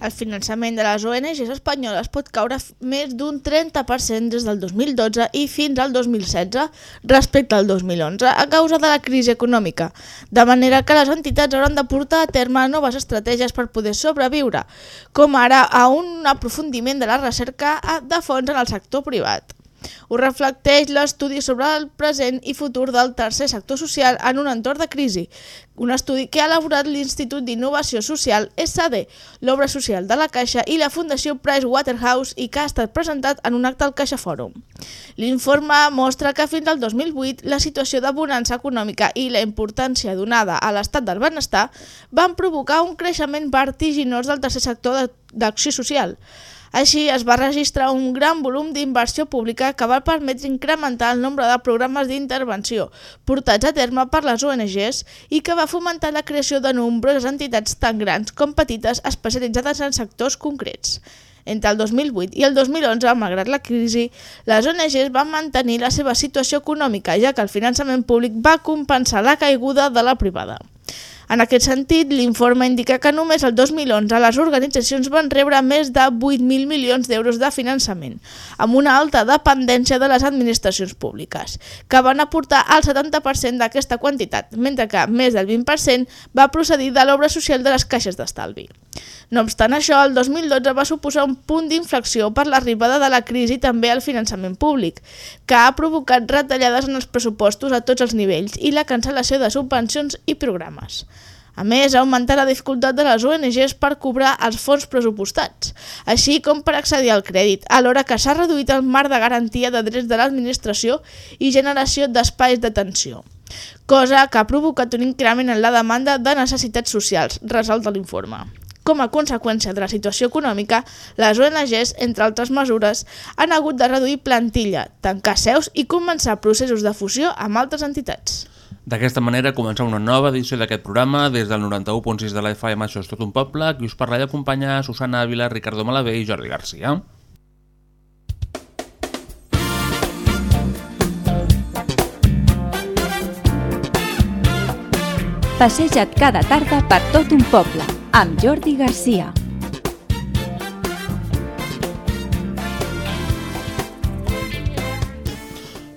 El finançament de les ONGs espanyoles pot caure més d'un 30% des del 2012 i fins al 2016 respecte al 2011 a causa de la crisi econòmica, de manera que les entitats hauran de portar a terme noves estratègies per poder sobreviure, com ara a un aprofundiment de la recerca de fons en el sector privat. Ho reflecteix l'estudi sobre el present i futur del tercer sector social en un entorn de crisi, un estudi que ha elaborat l'Institut d'Innovació Social SAD, l'Obra Social de la Caixa i la Fundació Pricewaterhouse i que ha estat presentat en un acte al Caixa Fòrum. L'informe mostra que fins al 2008 la situació de bonança econòmica i la importància donada a l'estat del benestar van provocar un creixement vertiginós del tercer sector d'acció social. Així es va registrar un gran volum d'inversió pública que va permetre incrementar el nombre de programes d'intervenció portats a terme per les ONGs i que va fomentar la creació de nombroses entitats tan grans com petites especialitzades en sectors concrets. Entre el 2008 i el 2011, malgrat la crisi, les ONGs van mantenir la seva situació econòmica, ja que el finançament públic va compensar la caiguda de la privada. En aquest sentit, l'informe indica que només el 2011 les organitzacions van rebre més de 8.000 milions d'euros de finançament, amb una alta dependència de les administracions públiques, que van aportar el 70% d'aquesta quantitat, mentre que més del 20% va procedir de l'obra social de les caixes d'estalvi. No obstant això, el 2012 va suposar un punt d'inflexió per l'arribada de la crisi i també al finançament públic, que ha provocat retallades en els pressupostos a tots els nivells i la cancel·lació de subvencions i programes. A més, ha augmentat la dificultat de les ONGs per cobrar els fons pressupostats, així com per accedir al crèdit, alhora que s'ha reduït el marc de garantia de drets de l'administració i generació d'espais d'atenció, cosa que ha provocat un increment en la demanda de necessitats socials, resolta l'informe. Com a conseqüència de la situació econòmica, les ONGs, entre altres mesures, han hagut de reduir plantilla, tancar seus i començar processos de fusió amb altres entitats. D'aquesta manera comença una nova edició d'aquest programa des del 91.6 de la FM Això és tot un poble, qui us parla i acompanya Susana Ávila, Ricardo Malavé i Jordi Garcia. Passeja't cada tarda per tot un poble, amb Jordi Garcia.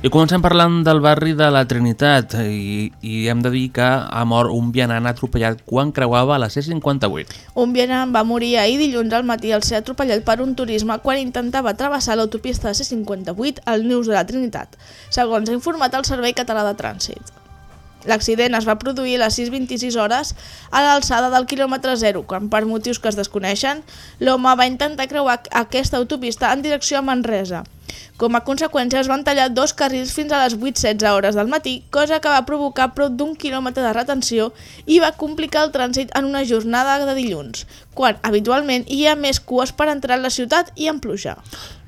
I comencem parlant del barri de la Trinitat i, i hem de dir que ha mort un vianant atropellat quan creuava la C58. Un vianant va morir ahir dilluns al matí al ser atropellat per un turisme quan intentava travessar l'autopista C58 al Neus de la Trinitat, segons ha informat el Servei Català de Trànsit. L'accident es va produir a les 6.26 hores a l'alçada del quilòmetre 0, quan per motius que es desconeixen, l'home va intentar creuar aquesta autopista en direcció a Manresa. Com a conseqüència es van tallar dos carrils fins a les 8.16 hores del matí, cosa que va provocar prop d'un quilòmetre de retenció i va complicar el trànsit en una jornada de dilluns, quan habitualment hi ha més cues per entrar a la ciutat i en pluja.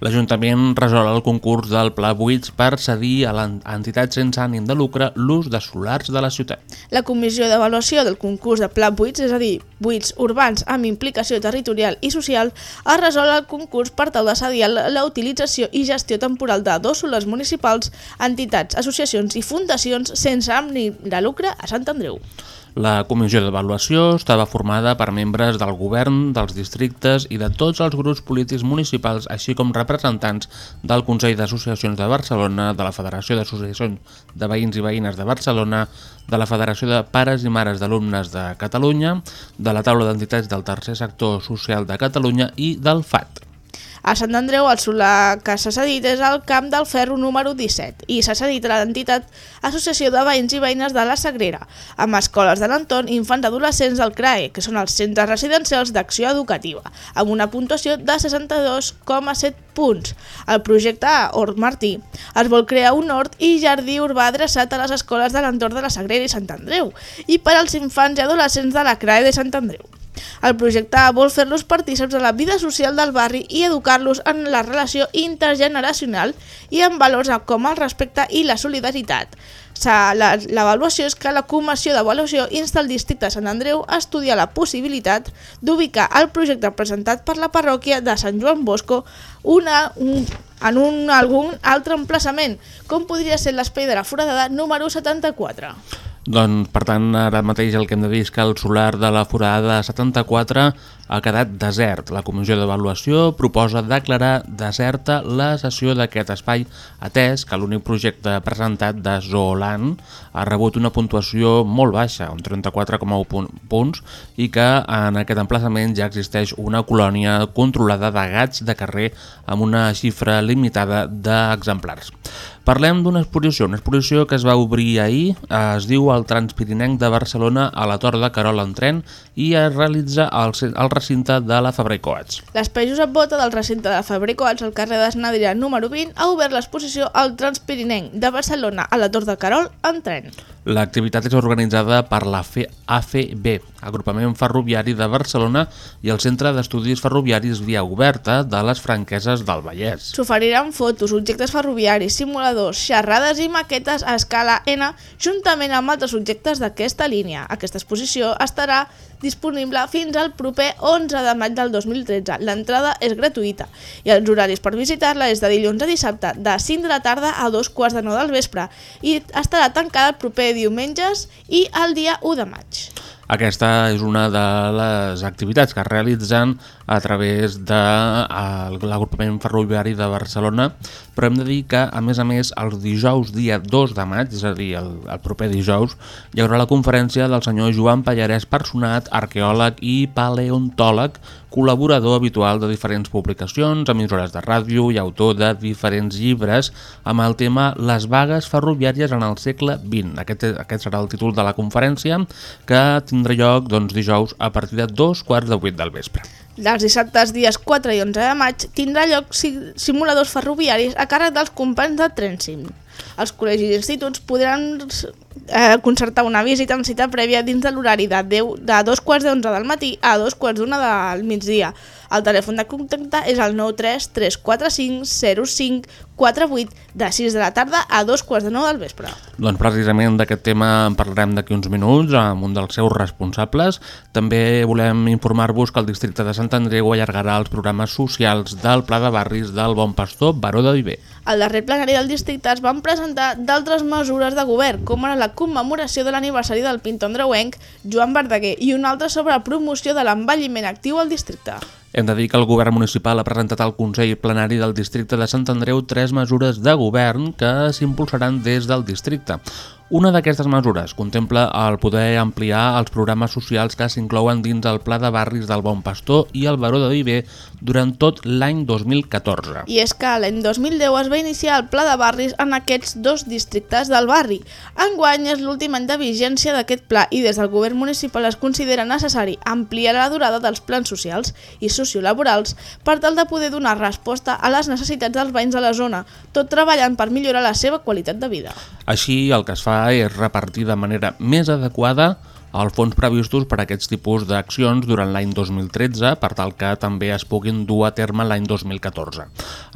L'Ajuntament resol el concurs del Pla Buits per cedir a l'entitat sense ànim de lucre l'ús de solars de la ciutat. La comissió d'avaluació del concurs de Pla Buits, és a dir, buits urbans amb implicació territorial i social, ha resolt el concurs per tal de cedir la la utilització i gestió temporal de dos solars municipals, entitats, associacions i fundacions sense ànim de lucre a Sant Andreu. La comissió d'avaluació estava formada per membres del govern, dels districtes i de tots els grups polítics municipals, així com representants del Consell d'Associacions de Barcelona, de la Federació d'Associacions de Veïns i Veïnes de Barcelona, de la Federació de Pares i Mares d'Alumnes de Catalunya, de la Taula d'Entitats del Tercer Sector Social de Catalunya i del FAT. A Sant Andreu, el solar que s'ha cedit és el Camp del Ferro número 17 i s'ha cedit a l'entitat Associació de Veïns i Veïnes de la Sagrera, amb escoles de l'entorn i infants adolescents del CRAE, que són els centres residencials d'acció educativa, amb una puntuació de 62,7 punts. El projecte Hort Martí es vol crear un hort i jardí urbà adreçat a les escoles de l'entorn de la Sagrera i Sant Andreu i per als infants i adolescents de la CRAE de Sant Andreu. El projecte vol fer-los partíceps de la vida social del barri i educar-los en la relació intergeneracional i en valors com el respecte i la solidaritat. L'avaluació és que la Comissió d'Avaluació insta el districte de Sant Andreu a estudiar la possibilitat d'ubicar el projecte presentat per la parròquia de Sant Joan Bosco una, un, en un, algun altre emplaçament, com podria ser l'espai de la foradada número 74. Doncs, per tant, ara mateix el que hem de dir és que el solar de la forada 74 ha quedat desert. La Comissió d'Avaluació proposa declarar deserta la sessió d'aquest espai, atès que l'únic projecte presentat de Zooland ha rebut una puntuació molt baixa, un 34,1 pun- punts, i que en aquest emplaçament ja existeix una colònia controlada de gats de carrer amb una xifra limitada d'exemplars. Parlem d'una exposició, una exposició que es va obrir ahir, es diu el Transpirinenc de Barcelona a la Tor de Carol en tren i es realitza al, al recinte de la Fabra i Coats. L'espai Josep Bota del recinte de Fabrer Coats al carrer de Sant Adrià número 20 ha obert l'exposició al Transpirinenc de Barcelona a la Tor de Carol en tren. L'activitat és organitzada per la F- AFB, Agrupament Ferroviari de Barcelona i el Centre d'Estudis Ferroviaris Via Oberta de les Franqueses del Vallès. S'oferiran fotos, objectes ferroviaris, simuladors, xerrades i maquetes a escala N juntament amb altres objectes d'aquesta línia. Aquesta exposició estarà disponible fins al proper 11 de maig del 2013. L'entrada és gratuïta i els horaris per visitar-la és de dilluns a dissabte de 5 de la tarda a dos quarts de 9 del vespre i estarà tancada el proper diumenges i el dia 1 de maig. Aquesta és una de les activitats que es realitzen a través de eh, l'agrupament ferroviari de Barcelona, però hem de dir que, a més a més, el dijous dia 2 de maig, és a dir, el, el proper dijous, hi haurà la conferència del senyor Joan Pallarès Personat, arqueòleg i paleontòleg, col·laborador habitual de diferents publicacions, emissores de ràdio i autor de diferents llibres amb el tema Les vagues ferroviàries en el segle XX. Aquest, aquest serà el títol de la conferència que tindrà lloc doncs, dijous a partir de dos quarts de vuit del vespre. Els dissabtes dies 4 i 11 de maig tindrà lloc si- simuladors ferroviaris a càrrec dels companys de Trensim. Els col·legis i instituts podran eh, concertar una visita amb cita prèvia dins de l'horari de, 10, de dos quarts d'onze del matí a dos quarts d'una del migdia. El telèfon de contacte és el 93 345 05 48 de 6 de la tarda a dos quarts de 9 del vespre. Doncs precisament d'aquest tema en parlarem d'aquí uns minuts amb un dels seus responsables. També volem informar-vos que el districte de Sant Andreu allargarà els programes socials del Pla de Barris del Bon Pastor Baró de Viver. Al darrer plenari del districte es van presentar d'altres mesures de govern, com ara la commemoració de l'aniversari del pintor andreuenc Joan Verdaguer i una altra sobre la promoció de l'envelliment actiu al districte. Hem de dir que el govern municipal ha presentat al Consell Plenari del districte de Sant Andreu tres mesures de govern que s'impulsaran des del districte. Una d'aquestes mesures contempla el poder ampliar els programes socials que s'inclouen dins el Pla de Barris del Bon Pastor i el Baró de Viver durant tot l'any 2014. I és que l'any 2010 es va iniciar el pla de barris en aquests dos districtes del barri. Enguany és l'últim any de vigència d'aquest pla i des del govern municipal es considera necessari ampliar la durada dels plans socials i sociolaborals per tal de poder donar resposta a les necessitats dels veïns de la zona, tot treballant per millorar la seva qualitat de vida. Així, el que es fa és repartir de manera més adequada els fons previstos per a aquests tipus d'accions durant l'any 2013 per tal que també es puguin dur a terme l'any 2014.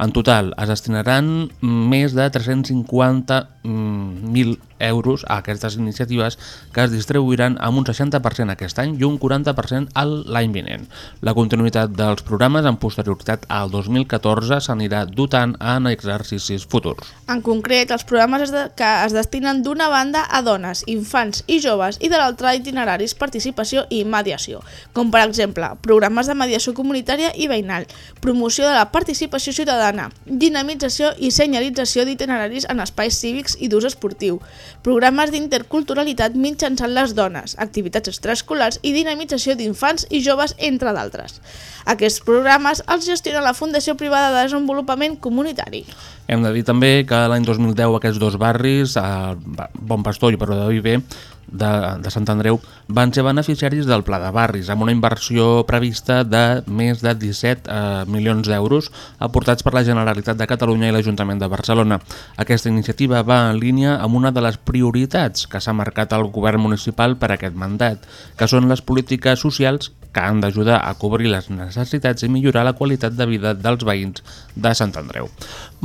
En total, es destinaran més de 350.000 euros a aquestes iniciatives que es distribuiran amb un 60% aquest any i un 40% al l'any vinent. La continuïtat dels programes en posterioritat al 2014 s'anirà dotant en exercicis futurs. En concret, els programes que es destinen d'una banda a dones, infants i joves i de l'altra itineraris, participació i mediació, com per exemple programes de mediació comunitària i veïnal, promoció de la participació ciutadana, dinamització i senyalització d'itineraris en espais cívics i d'ús esportiu, programes d'interculturalitat mitjançant les dones, activitats extraescolars i dinamització d'infants i joves, entre d'altres. Aquests programes els gestiona la Fundació Privada de Desenvolupament Comunitari. Hem de dir també que l'any 2010 aquests dos barris, a Bon Pastor i Peró de Viver, de, de Sant Andreu, van ser beneficiaris del Pla de Barris, amb una inversió prevista de més de 17 eh, milions d'euros aportats per la Generalitat de Catalunya i l'Ajuntament de Barcelona. Aquesta iniciativa va en línia amb una de les prioritats que s'ha marcat el govern municipal per aquest mandat, que són les polítiques socials que han d'ajudar a cobrir les necessitats i millorar la qualitat de vida dels veïns de Sant Andreu.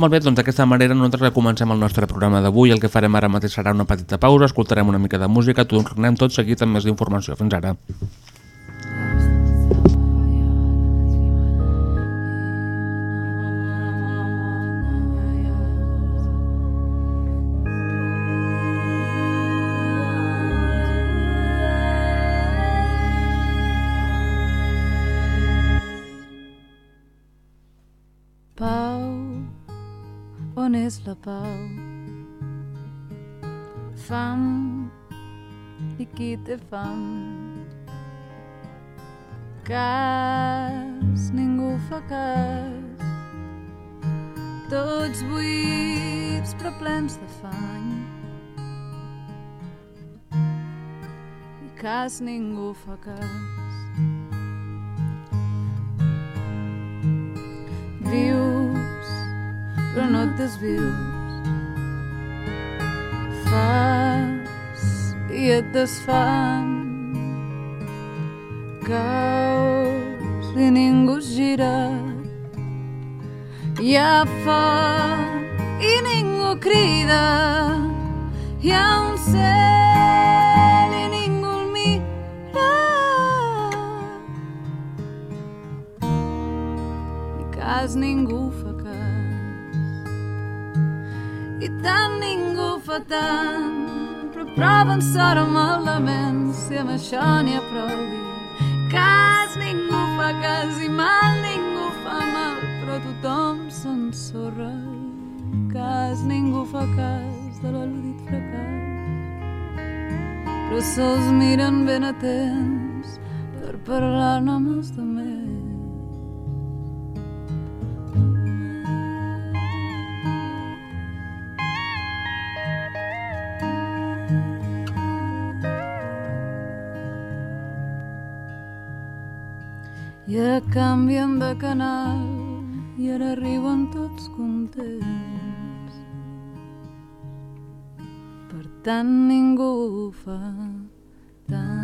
Molt bé, doncs d'aquesta manera nosaltres comencem el nostre programa d'avui. El que farem ara mateix serà una petita pausa, escoltarem una mica de música, tornem tot seguit amb més d'informació. Fins ara. Qui té fam? Cas, ningú fa cas. Tots buits però plens d'afany. I cas ningú fa cas. Vius, però no et desvius. Fas i et desfan. Caus i ningú es gira. Hi ha foc i ningú crida. Hi ha un cel i ningú el mira. Ni cas ningú fa cas. I tant ningú fa tant, però prova en sort amb el si amb això n'hi ha prou dir. Cas ningú fa cas i mal ningú fa mal, però tothom s'ensorra. Cas ningú fa cas de l'al·ludit fracàs, però sols miren ben atents per parlar-ne amb els demés. Ara canvien de canal i ara arriben tots contents. Per tant ningú ho fa tant.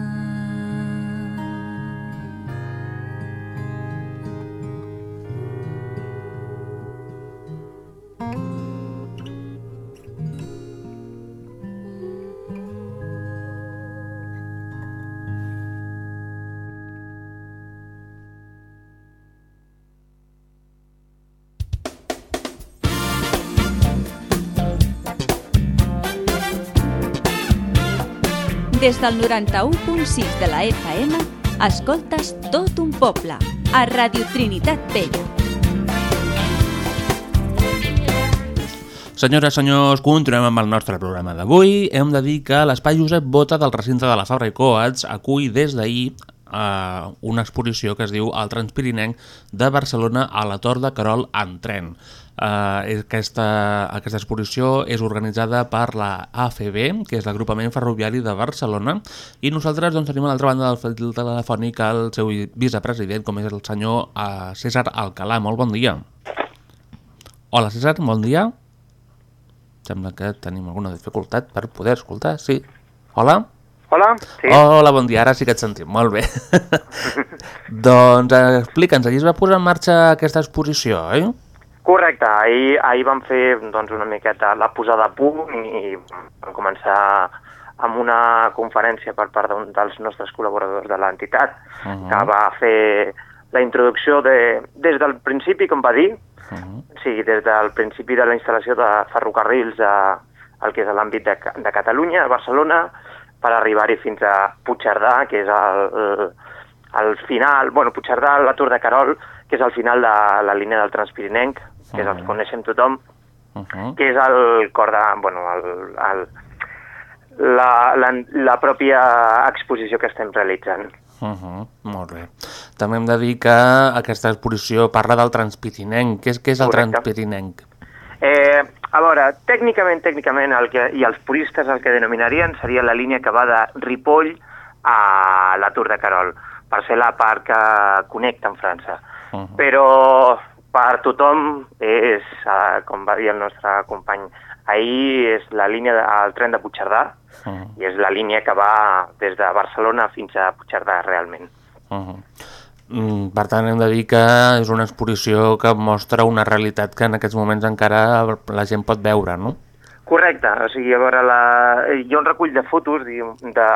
Des del 91.6 de la FM, escoltes tot un poble, a Radio Trinitat Vella. Senyores, senyors, continuem amb el nostre programa d'avui. Hem de dir que l'Espai Josep Bota del recinte de la Fabra i Coats acull des d'ahir eh, una exposició que es diu El Transpirinenc de Barcelona a la Tor de Carol en tren. Eh, aquesta, aquesta exposició és organitzada per la AFB, que és l'Agrupament Ferroviari de Barcelona, i nosaltres doncs, tenim a l'altra banda del fil telefònic el seu vicepresident, com és el senyor eh, César Alcalà. Molt bon dia. Hola César, bon dia. Sembla que tenim alguna dificultat per poder escoltar. Sí. Hola? Hola, sí. Hola, bon dia. Ara sí que et sentim. Molt bé. doncs eh, explica'ns, allí es va posar en marxa aquesta exposició, oi? Correcte, ahir, ahir vam fer doncs, una miqueta la posada a punt i vam començar amb una conferència per part d'un dels nostres col·laboradors de l'entitat, uh -huh. que va fer la introducció de, des del principi, com va dir, uh -huh. o sigui, des del principi de la instal·lació de ferrocarrils a, al que és l'àmbit de, de Catalunya, a Barcelona, per arribar-hi fins a Puigcerdà, que és el, el, el final, bueno, Puigcerdà, la Tour de Carol, que és el final de la línia del Transpirinenc, que és el que coneixem tothom, Uh -huh. que és el cor de, bueno, el, el, la, la, la pròpia exposició que estem realitzant. Uh -huh, molt bé. També hem de dir que aquesta exposició parla del Transpirinenc. Què és, què és el Correcte. Transpirinenc? Eh, a veure, tècnicament, tècnicament, el que, i els puristes el que denominarien seria la línia que va de Ripoll a la Tour de Carol, per ser la part que connecta amb França. Uh -huh. Però per tothom és, eh, com va dir el nostre company ahir, és la línia del tren de Puigcerdà Uh -huh. i és la línia que va des de Barcelona fins a Puigcerdà realment. Uh -huh. Mm, Per tant, hem de dir que és una exposició que mostra una realitat que en aquests moments encara la gent pot veure, no? Correcte, o sigui, a veure, la... hi ha un recull de fotos diguem, de,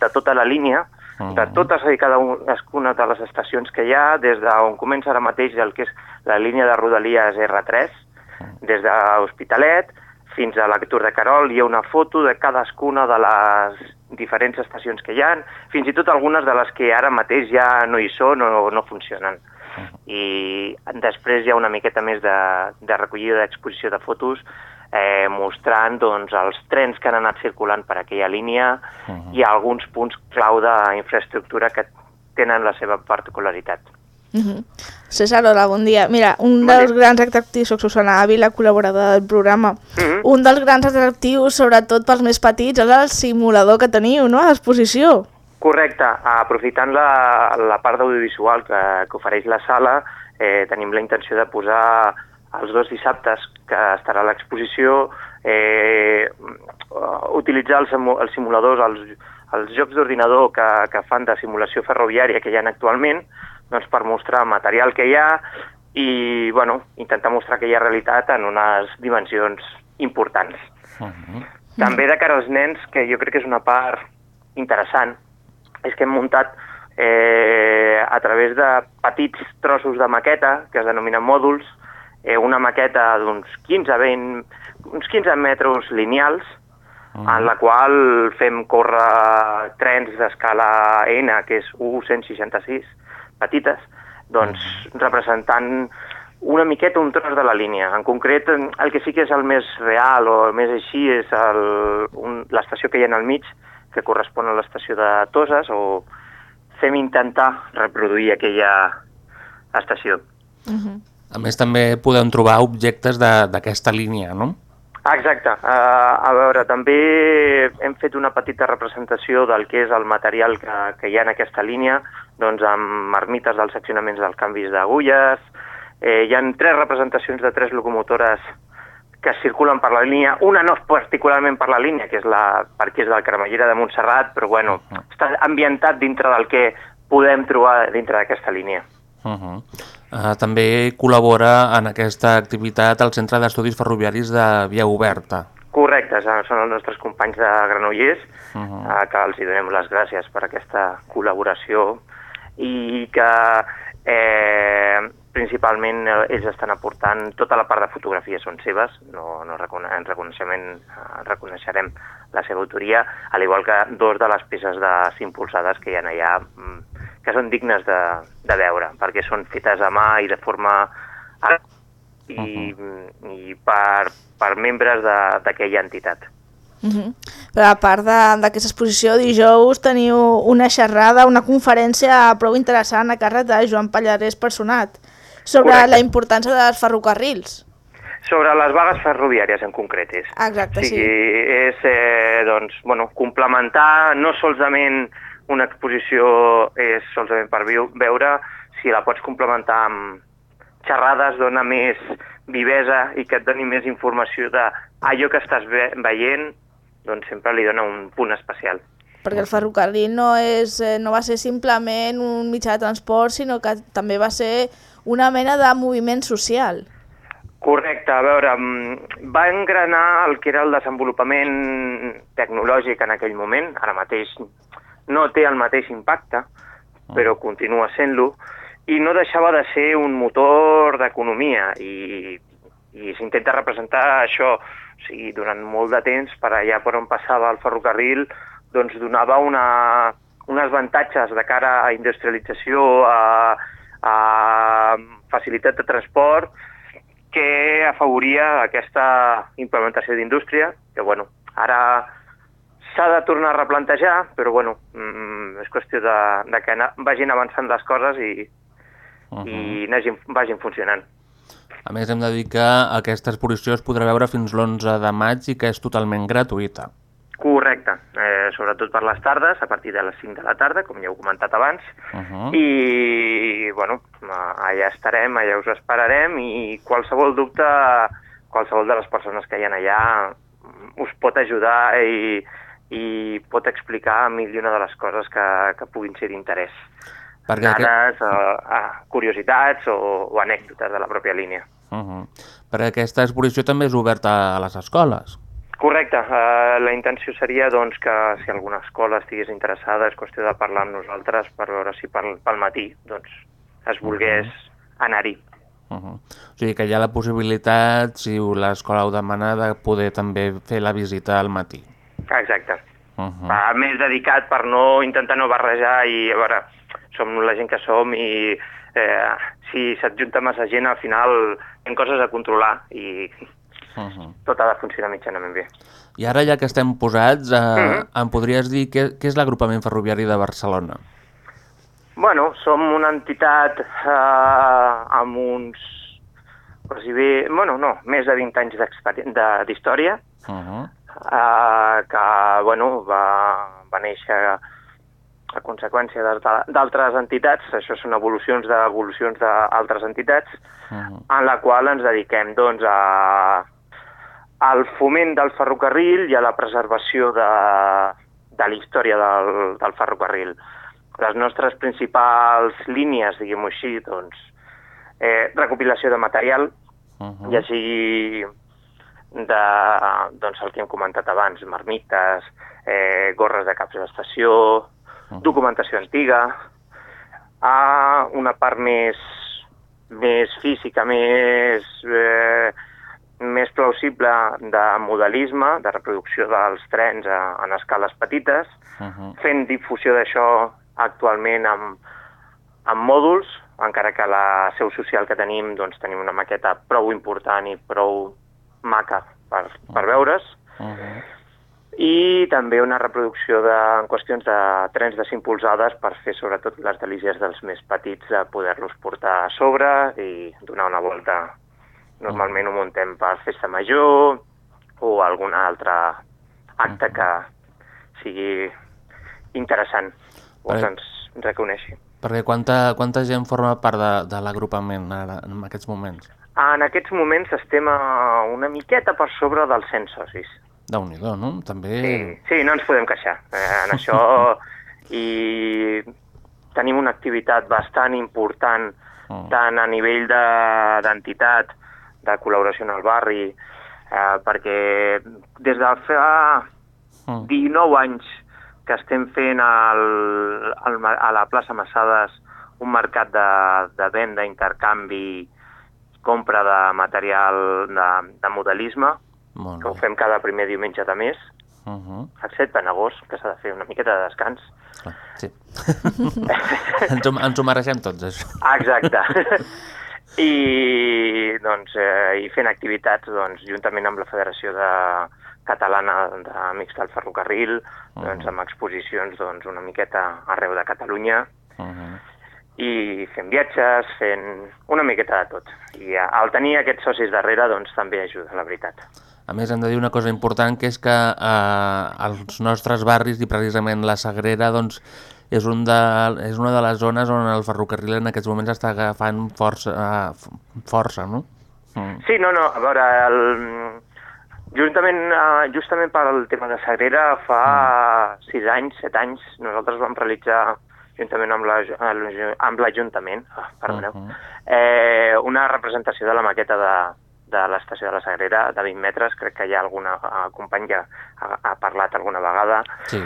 de tota la línia, Mhm. De totes i cada una de les estacions que hi ha, des d'on comença ara mateix el que és la línia de Rodalies R3, des d'Hospitalet fins a la Tour de Carol, hi ha una foto de cadascuna de les diferents estacions que hi han, fins i tot algunes de les que ara mateix ja no hi són o no funcionen. I després hi ha una miqueta més de, de recollida d'exposició de fotos eh, mostrant doncs, els trens que han anat circulant per aquella línia Uh -huh. i alguns punts clau d'infraestructura que tenen la seva particularitat. Uh -huh. César, hola, bon dia. Mira, un Bon dels dia. grans atractius, soc Susana Ávila, col·laboradora del programa, Mhm. un dels grans atractius, sobretot pels més petits, és el simulador que teniu, no?, a l'exposició. Correcte, aprofitant la, la part audiovisual que, que ofereix la sala, eh, tenim la intenció de posar els dos dissabtes que estarà a l'exposició, eh, utilitzar els, els simuladors, els, els jocs d'ordinador que, que fan de simulació ferroviària que hi ha actualment, doncs per mostrar material que hi ha i bueno, intentar mostrar que hi ha realitat en unes dimensions importants. Uh -huh. També de cara als nens, que jo crec que és una part interessant, és que hem muntat eh, a través de petits trossos de maqueta, que es denominen mòduls, eh, una maqueta d'uns 15-20, uns 15 metres lineals, en la qual fem córrer trens d'escala N, que és 1.166, petites, doncs representant una miqueta un tros de la línia. En concret, el que sí que és el més real o el més així és el- un- l'estació que hi ha al mig, que correspon a l'estació de Toses, o fem intentar reproduir aquella estació. Uh -huh. A més, també podem trobar objectes de- d'aquesta línia, no? Exacte. Uh, a veure, també hem fet una petita representació del que és el material que, que hi ha en aquesta línia, doncs amb marmites dels seccionaments dels canvis d'agulles. Eh, hi han tres representacions de tres locomotores que circulen per la línia, una no particularment per la línia, que és la perquè és de la Cremallera de Montserrat, però bueno, està ambientat dintre del que podem trobar dintre d'aquesta línia. Uh -huh. uh, també col·labora en aquesta activitat el Centre d'Estudis Ferroviaris de Via Oberta. Correcte, són els nostres companys de Granollers, Uh -huh. eh, que els hi donem les gràcies per aquesta col·laboració i que eh, principalment eh, ells estan aportant tota la part de fotografia són seves, no, no en reconeixement eh, reconeixerem la seva autoria, al igual que dos de les peces de impulsades que hi ha allà mm, que són dignes de, de veure, perquè són fetes a mà i de forma i, i per, per membres de- d'aquella entitat. Uh -huh. Però a part d'aquesta exposició, dijous teniu una xerrada, una conferència prou interessant a càrrec de Joan Pallarès Personat sobre Correcte. la importància dels ferrocarrils. Sobre les vagues ferroviàries en concret és. Exacte, o sigui, sí. és eh, doncs, bueno, complementar no solament una exposició és solament per viu, veure, si la pots complementar amb xerrades dona més vivesa i que et doni més informació d'allò que estàs ve veient, doncs sempre li dona un punt especial. Perquè el ferrocarril no, és, eh, no va ser simplement un mitjà de transport, sinó que també va ser una mena de moviment social. Correcte, a veure, mm, va engranar el que era el desenvolupament tecnològic en aquell moment, ara mateix no té el mateix impacte, però continua sent-lo, i no deixava de ser un motor d'economia, i, i s'intenta representar això, o sigui, durant molt de temps, per allà per on passava el ferrocarril, doncs donava una, uns avantatges de cara a industrialització, a, a facilitat de transport, que afavoria aquesta implementació d'indústria, que bueno, ara s'ha de tornar a replantejar, però bueno, mm, és qüestió de, de que vagin avançant les coses i, Uh i vagin, vagin funcionant. A més, hem de dir que aquesta exposició es podrà veure fins l'11 de maig i que és totalment gratuïta. Correcte, eh, sobretot per les tardes, a partir de les 5 de la tarda, com ja heu comentat abans, Uh -huh. i bueno, allà estarem, allà us esperarem i qualsevol dubte, qualsevol de les persones que hi ha allà us pot ajudar i, i pot explicar mil i una de les coses que, que puguin ser d'interès. Perquè aquest- Dades, eh, eh, curiositats o, o anècdotes de la pròpia línia. Uh -huh. Perquè aquesta exposició també és oberta a les escoles. Correcte. Uh, la intenció seria doncs, que si alguna escola estigués interessada és qüestió de parlar amb nosaltres per veure si pel, pel matí doncs, es volgués anar-hi. Uh -huh. O sigui que hi ha la possibilitat, si l'escola ho demana, de poder també fer la visita al matí. Exacte. Uh -huh. Va més dedicat per no intentar no barrejar i a veure, som la gent que som i eh, si s'adjunta massa gent al final hi coses a controlar i Uh -huh. tot ha de funcionar mitjanament bé. I ara, ja que estem posats, eh, Mhm. em podries dir què, què és l'agrupament ferroviari de Barcelona? Bueno, som una entitat eh, amb uns quasi bé, bueno, no, més de 20 anys d'història, Uh -huh. Eh, que, bueno, va, va néixer a conseqüència d'altres entitats, això són evolucions d'evolucions d'altres entitats, Uh -huh. en la qual ens dediquem, doncs, a, al foment del ferrocarril i a la preservació de, de la història del, del ferrocarril. Les nostres principals línies, diguem-ho així, doncs, eh, recopilació de material, Uh -huh. ja sigui de, doncs, el que hem comentat abans, marmites, eh, gorres de caps d'estació, documentació antiga, a una part més, més física, més, eh, més plausible de modelisme, de reproducció dels trens a, en escales petites, Uh -huh. fent difusió d'això actualment amb, amb mòduls, encara que la seu social que tenim, doncs tenim una maqueta prou important i prou maca per, per veure's, Uh -huh. i també una reproducció de, en qüestions de trens de 5 polzades per fer sobretot les delícies dels més petits de poder-los portar a sobre i donar una volta. Normalment ho muntem per festa major o algun altre acte que sigui interessant o que ens reconeixi. Perquè quanta, quanta gent forma part de, de l'agrupament ara, en aquests moments? En aquests moments estem a una miqueta per sobre dels 100 socis. déu nhi no? També... Sí, sí, no ens podem queixar eh, en això i tenim una activitat bastant important Mm. tant a nivell de- d'entitat, de, de col·laboració en el barri, eh, perquè des de fa Mm. 19 anys que estem fent al, al, ma- a la plaça Massades un mercat de, de venda, intercanvi, compra de material de, de modelisme, que ho fem cada primer diumenge de mes, Uh -huh. excepte en agost, que s'ha de fer una miqueta de descans. Clar, sí. ens, ho, ens ho mereixem tots, això. Ah, Exacte. I, doncs, eh, i fent activitats doncs, juntament amb la Federació de Catalana d'Amics del Ferrocarril, doncs, amb exposicions doncs, una miqueta arreu de Catalunya, Uh -huh. I fent viatges, fent una miqueta de tot. I eh, al tenir aquests socis darrere doncs, també ajuda, la veritat. A més, hem de dir una cosa important, que és que eh, als nostres barris, i precisament la Sagrera, doncs, és, un de, és una de les zones on el ferrocarril en aquests moments està agafant força, eh, força no? Mm. Sí, no, no, a veure, el, juntament, uh, justament pel tema de Sagrera, fa sis anys, set anys, nosaltres vam realitzar, juntament amb la- amb l'Ajuntament, ah, perdoneu, Mhm. eh, una representació de la maqueta de, de l'estació de la Sagrera, de 20 metres, crec que hi ha alguna uh, company que ha, ha parlat alguna vegada, Sí.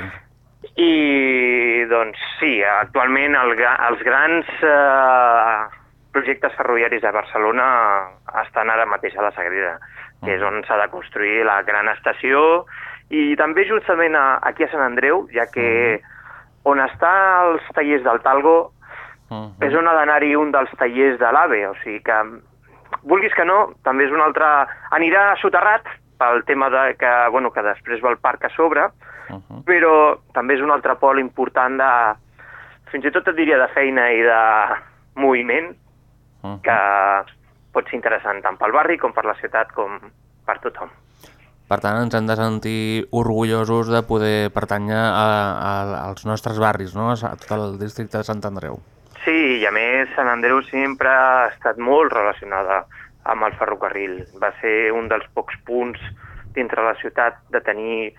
i, doncs, sí, actualment el, els grans eh, projectes ferroviaris de Barcelona estan ara mateix a la Sagrera, que és on s'ha de construir la gran estació, i també justament a, aquí a Sant Andreu, ja que on està els tallers del Talgo Uh és on ha d'anar-hi un dels tallers de l'AVE, o sigui que, vulguis que no, també és un altre... Anirà soterrat, pel tema de que, bueno, que després va el parc a sobre, Uh -huh. però també és un altre pol important de, fins i tot et diria de feina i de moviment, Uh -huh. que pot ser interessant tant pel barri com per la ciutat com per tothom. Per tant, ens hem de sentir orgullosos de poder pertànyer a, a, als nostres barris, no? a tot el districte de Sant Andreu. Sí, i a més Sant Andreu sempre ha estat molt relacionada amb el ferrocarril. Va ser un dels pocs punts dintre la ciutat de tenir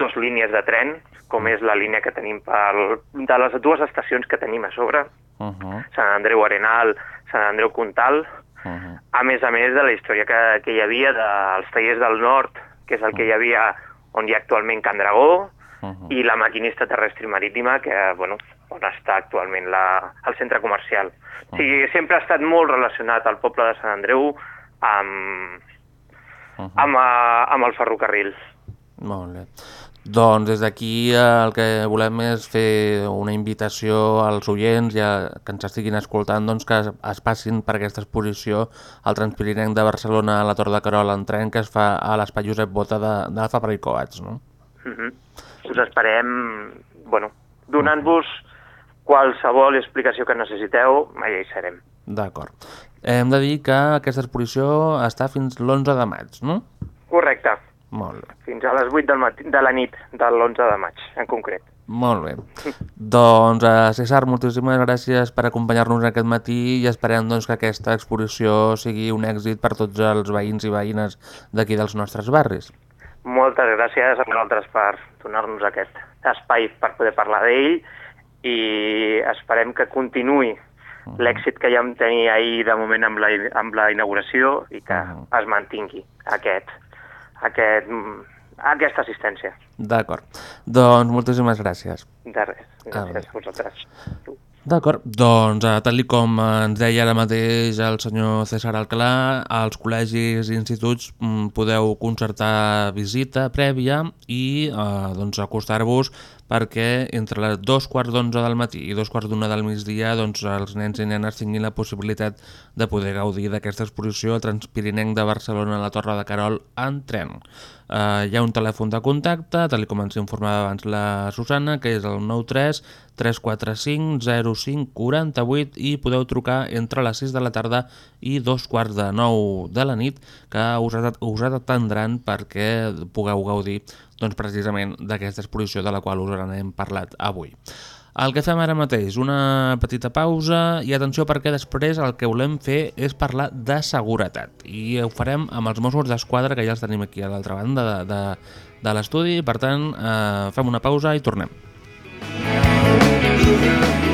dos línies de tren, com és la línia que tenim per, de les dues estacions que tenim a sobre, Uh -huh. Sant Andreu Arenal, Sant Andreu Comtal, Uh -huh. a més a més de la història que, que hi havia dels tallers del nord, que és el que hi havia on hi ha actualment Can Dragó, Uh -huh. i la maquinista terrestre i marítima, que bueno, on està actualment la, el centre comercial. O sigui, sempre ha estat molt relacionat el poble de Sant Andreu amb, Uh -huh. amb, eh, amb el ferrocarril. Molt bé. Doncs des d'aquí eh, el que volem és fer una invitació als oients i a, que ens estiguin escoltant doncs, que es, passin per aquesta exposició al Transpirinenc de Barcelona a la Tor de Carol en tren que es fa a l'Espai Josep Bota de, de Fabra i Coats, no? Uh -huh. Us esperem, bueno, donant-vos qualsevol explicació que necessiteu, allà hi serem. D'acord. Hem de dir que aquesta exposició està fins l'11 de maig, no? Correcte, Molt bé. fins a les 8 del matí, de la nit de l'11 de maig, en concret. Molt bé. doncs, uh, César, moltíssimes gràcies per acompanyar-nos aquest matí i esperem doncs, que aquesta exposició sigui un èxit per tots els veïns i veïnes d'aquí dels nostres barris. Moltes gràcies a vosaltres per donar-nos aquest espai per poder parlar d'ell i esperem que continuï l'èxit que ja vam tenir ahir de moment amb la, amb la inauguració i que es mantingui aquest, aquest, aquesta assistència. D'acord. Doncs moltíssimes gràcies. De res, gràcies a vosaltres. D'acord, doncs eh, tal com ens deia ara mateix el senyor César Alcalà, als col·legis i instituts mm, podeu concertar visita prèvia i eh, doncs acostar-vos perquè entre les dos quarts d'onze del matí i dos quarts d'una del migdia doncs, els nens i nenes tinguin la possibilitat de poder gaudir d'aquesta exposició al Transpirinenc de Barcelona a la Torre de Carol en tren. Eh, hi ha un telèfon de contacte, tal com ens informava abans la Susana, que és el 93 345 05 48 i podeu trucar entre les 6 de la tarda i dos quarts de 9 de la nit que us, us atendran perquè pugueu gaudir doncs, precisament d'aquesta exposició de la qual us n'hem parlat avui. El que fem ara mateix, una petita pausa i atenció perquè després el que volem fer és parlar de seguretat i ho farem amb els Mossos d'Esquadra que ja els tenim aquí a l'altra banda de, de, de l'estudi, per tant eh, fem una pausa i tornem. Voldria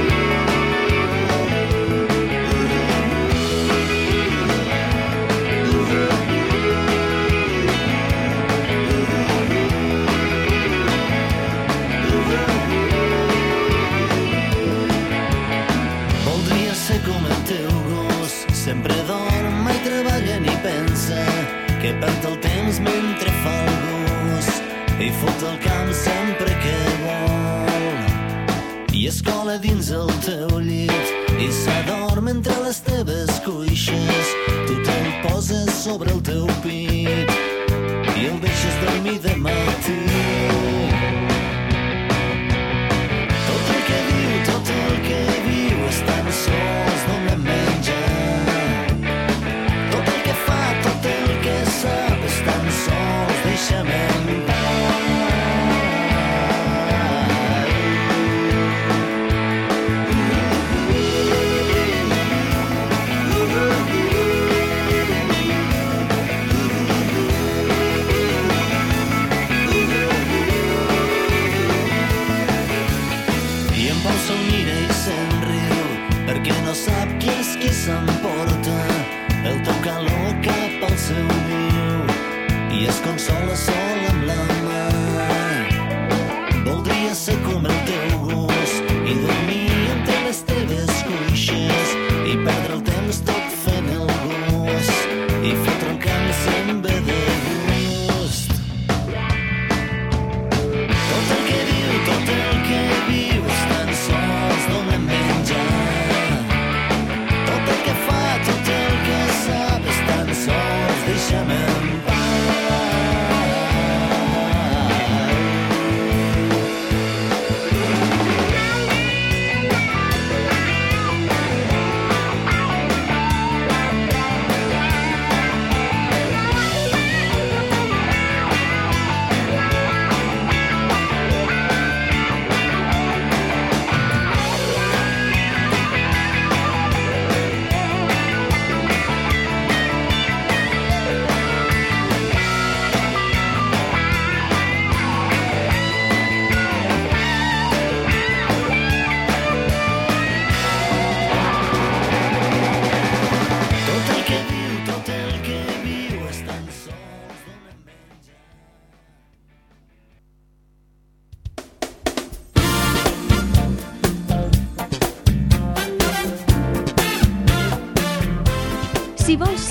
mira i se'n riu perquè no sap qui és qui se'n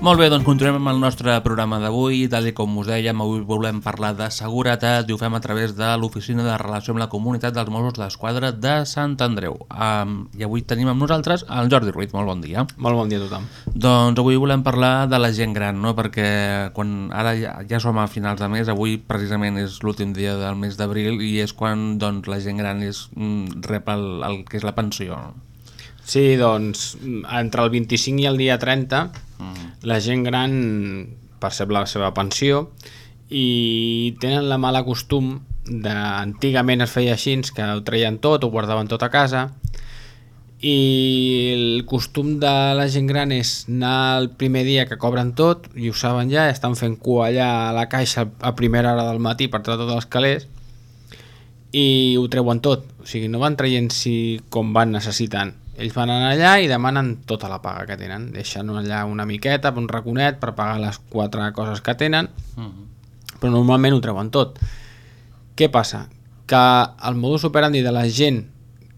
Molt bé, doncs continuem amb el nostre programa d'avui. Tal com us dèiem, avui volem parlar de seguretat i ho fem a través de l'Oficina de Relació amb la Comunitat dels Mossos d'Esquadra de Sant Andreu. Um, I avui tenim amb nosaltres el Jordi Ruiz. Molt bon dia. Molt bon dia a tothom. Doncs avui volem parlar de la gent gran, no? perquè quan ara ja, ja som a finals de mes, avui precisament és l'últim dia del mes d'abril i és quan doncs, la gent gran és, mm, rep el, el que és la pensió. No? Sí, doncs, entre el 25 i el dia 30, mm. la gent gran percep la seva pensió i tenen la mala costum de... Antigament es feia així, que ho treien tot, ho guardaven tot a casa, i el costum de la gent gran és anar el primer dia que cobren tot i ho saben ja, estan fent cua allà a la caixa a primera hora del matí per treure tots els calés i ho treuen tot, o sigui, no van traient si com van necessitant ells van anar allà i demanen tota la paga que tenen, deixen allà una miqueta, un raconet per pagar les quatre coses que tenen, uh -huh. però normalment ho treuen tot. Què passa? Que el modus operandi de la gent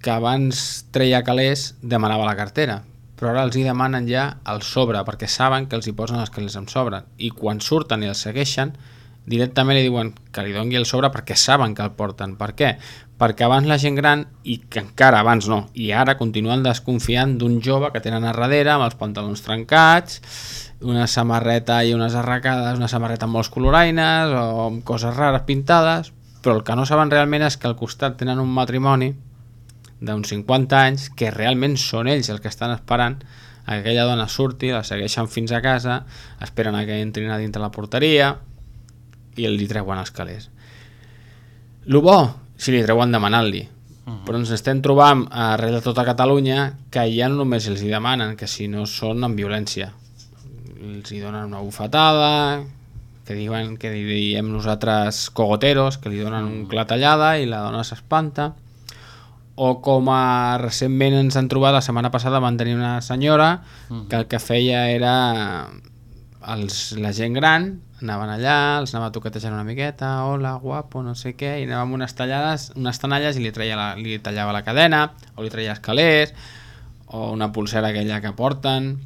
que abans treia calés demanava la cartera, però ara els hi demanen ja el sobre, perquè saben que els hi posen els calés amb sobre, i quan surten i els segueixen, directament li diuen que li doni el sobre perquè saben que el porten. Per què? Perquè abans la gent gran, i que encara abans no, i ara continuen desconfiant d'un jove que tenen a darrere amb els pantalons trencats, una samarreta i unes arracades, una samarreta amb molts coloraines o amb coses rares pintades, però el que no saben realment és que al costat tenen un matrimoni d'uns 50 anys que realment són ells els que estan esperant aquella dona surti, la segueixen fins a casa, esperen a que entrin a dintre la porteria, i li treuen els calés. Lo bo, si li treuen demanant-li. Uh -huh. Però ens estem trobant arrel de tota Catalunya que ja no només els hi demanen, que si no són amb violència. Els hi donen una bufetada, que diuen que diem nosaltres cogoteros, que li donen un clatellada i la dona s'espanta o com a recentment ens han trobat la setmana passada van tenir una senyora que el que feia era els, la gent gran anaven allà, els anava toquetejant una miqueta, hola, guapo, no sé què, i anava amb unes tallades, unes tanalles i li, treia la, li tallava la cadena, o li treia els calés, o una pulsera aquella que porten.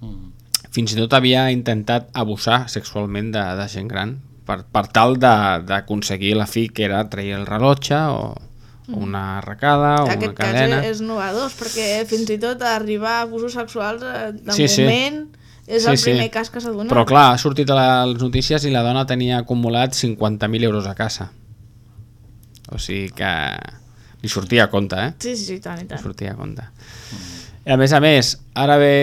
Mm. Fins i tot havia intentat abusar sexualment de, de gent gran, per, per tal d'aconseguir la fi que era treure el rellotge o, o una arracada o Aquest una cadena. cas és novedós, perquè fins i tot arribar a abusos sexuals eh, de Sí, sí. És el primer cas que s'ha donat. Però clar, ha sortit a les notícies i la dona tenia acumulat 50.000 euros a casa. O sigui que li sortia a compte, eh? Sí, sí, sí, tant i Li tant. sortia a compte. I a més a més, ara ve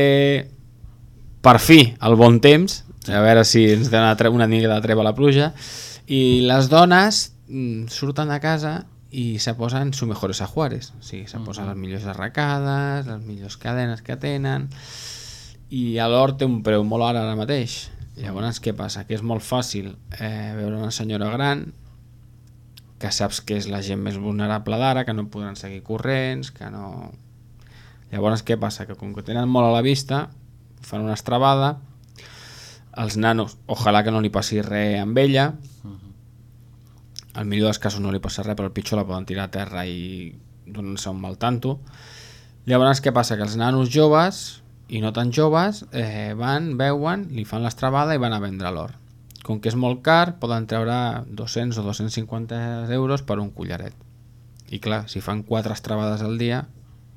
per fi el bon temps, a veure si ens dona una mica de treva la pluja, i les dones mm, surten de casa i se posen sus mejores ajuares. O sigui, se posen les millors arracades, les millors cadenes que tenen, i a l'hort té un preu molt alt ara mateix. Llavors, què passa? Que és molt fàcil eh, veure una senyora gran que saps que és la gent més vulnerable d'ara, que no podran seguir corrents, que no... Llavors, què passa? Que com que tenen molt a la vista, fan una estrabada, els nanos, ojalà que no li passi res amb ella, al millor dels casos no li passa res, però el pitjor la poden tirar a terra i donar-se un mal tanto. Llavors, què passa? Que els nanos joves i no tan joves eh, van, veuen, li fan l'estrabada i van a vendre l'or. Com que és molt car, poden treure 200 o 250 euros per un collaret. I clar, si fan quatre estrabades al dia,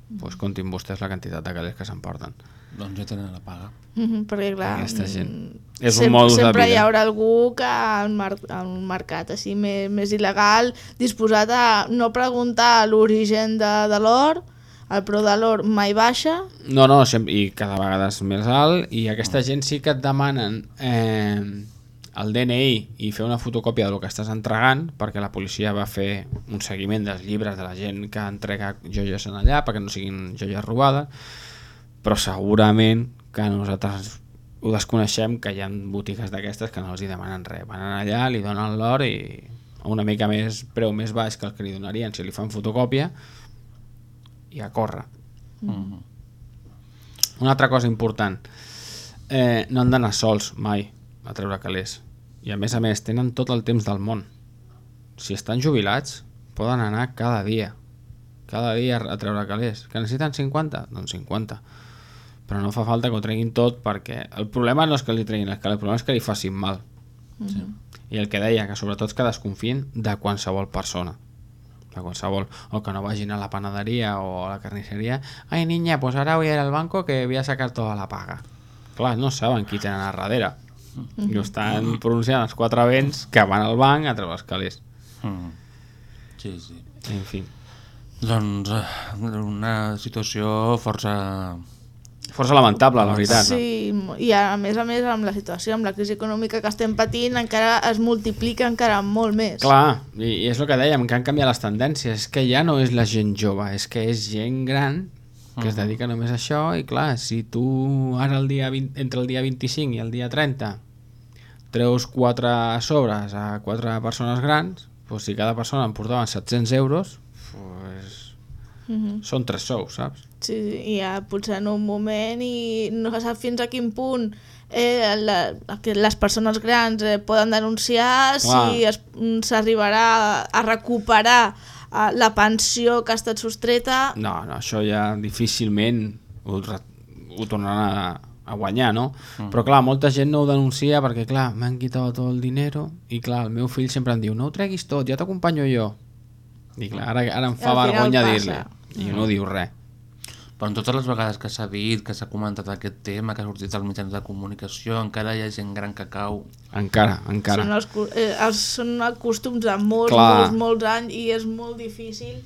doncs comptin vostès la quantitat de calés que s'emporten. Doncs ja tenen la paga. Mm -hmm, perquè clar, Aquesta gent. mm, És un sem- modus de sempre hi haurà algú que al, mar al mercat així més, més il·legal disposat a no preguntar l'origen de, de l'or el preu de l'or mai baixa. No, no, sempre, i cada vegada és més alt i aquesta gent sí que et demanen eh, el DNI i fer una fotocòpia del que estàs entregant perquè la policia va fer un seguiment dels llibres de la gent que entrega joies en allà perquè no siguin joies robades però segurament que nosaltres ho desconeixem que hi ha botigues d'aquestes que no els hi demanen res. Van allà, li donen l'or i una mica més preu més baix que el que li donarien si li fan fotocòpia i a córrer Mm. una altra cosa important eh, no han d'anar sols mai a treure calés i a més a més tenen tot el temps del món si estan jubilats, poden anar cada dia. Cada dia a treure calés. Que necessiten 50? Doncs 50. Però no fa falta que ho treguin tot perquè el problema no és que li treguin els calés, el problema és que li facin mal. Sí. I el que deia, que sobretot que desconfien de qualsevol persona. De qualsevol. O que no vagin a la panaderia o a la carnisseria. Ai, niña, pues ahora voy a ir al banco que voy a sacar toda la paga. Clar, no saben qui tenen a darrere. I ho estan pronunciant els quatre vents que van al banc a treure els calés. Mm. Sí, sí. En fi. Doncs eh, una situació força... Força lamentable, la veritat. Sí, i a més a més amb la situació, amb la crisi econòmica que estem patint, encara es multiplica encara molt més. Clar, i, i és el que dèiem, que han canviat les tendències. És que ja no és la gent jove, és que és gent gran que es dedica només a això i clar, si tu ara el dia 20, entre el dia 25 i el dia 30 treus quatre sobres a quatre persones grans, doncs si cada persona em portaven 700 euros, Mhm. són tres sous, saps? Sí, sí, i ja potser en un moment i no se sap fins a quin punt eh, la, que les persones grans eh, poden denunciar si es- mm, s'arribarà a recuperar eh, la pensió que ha estat sostreta No, no, això ja difícilment ho, ho tornaran a, a guanyar, no? Mm. Però clar, molta gent no ho denuncia perquè clar, m'han quitat tot el dinero i clar, el meu fill sempre em diu no ho treguis tot, ja t'acompanyo jo. I clar, ara, ara em fa vergonya dir-li. I no diu res. Però en totes les vegades que s'ha dit, que s'ha comentat aquest tema, que ha sortit als mitjans de comunicació, encara hi ha gent gran que cau. Encara, encara. són, els, eh, els, són costums de molts, Clar. molts, molts anys i és molt difícil